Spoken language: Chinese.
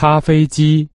咖啡机。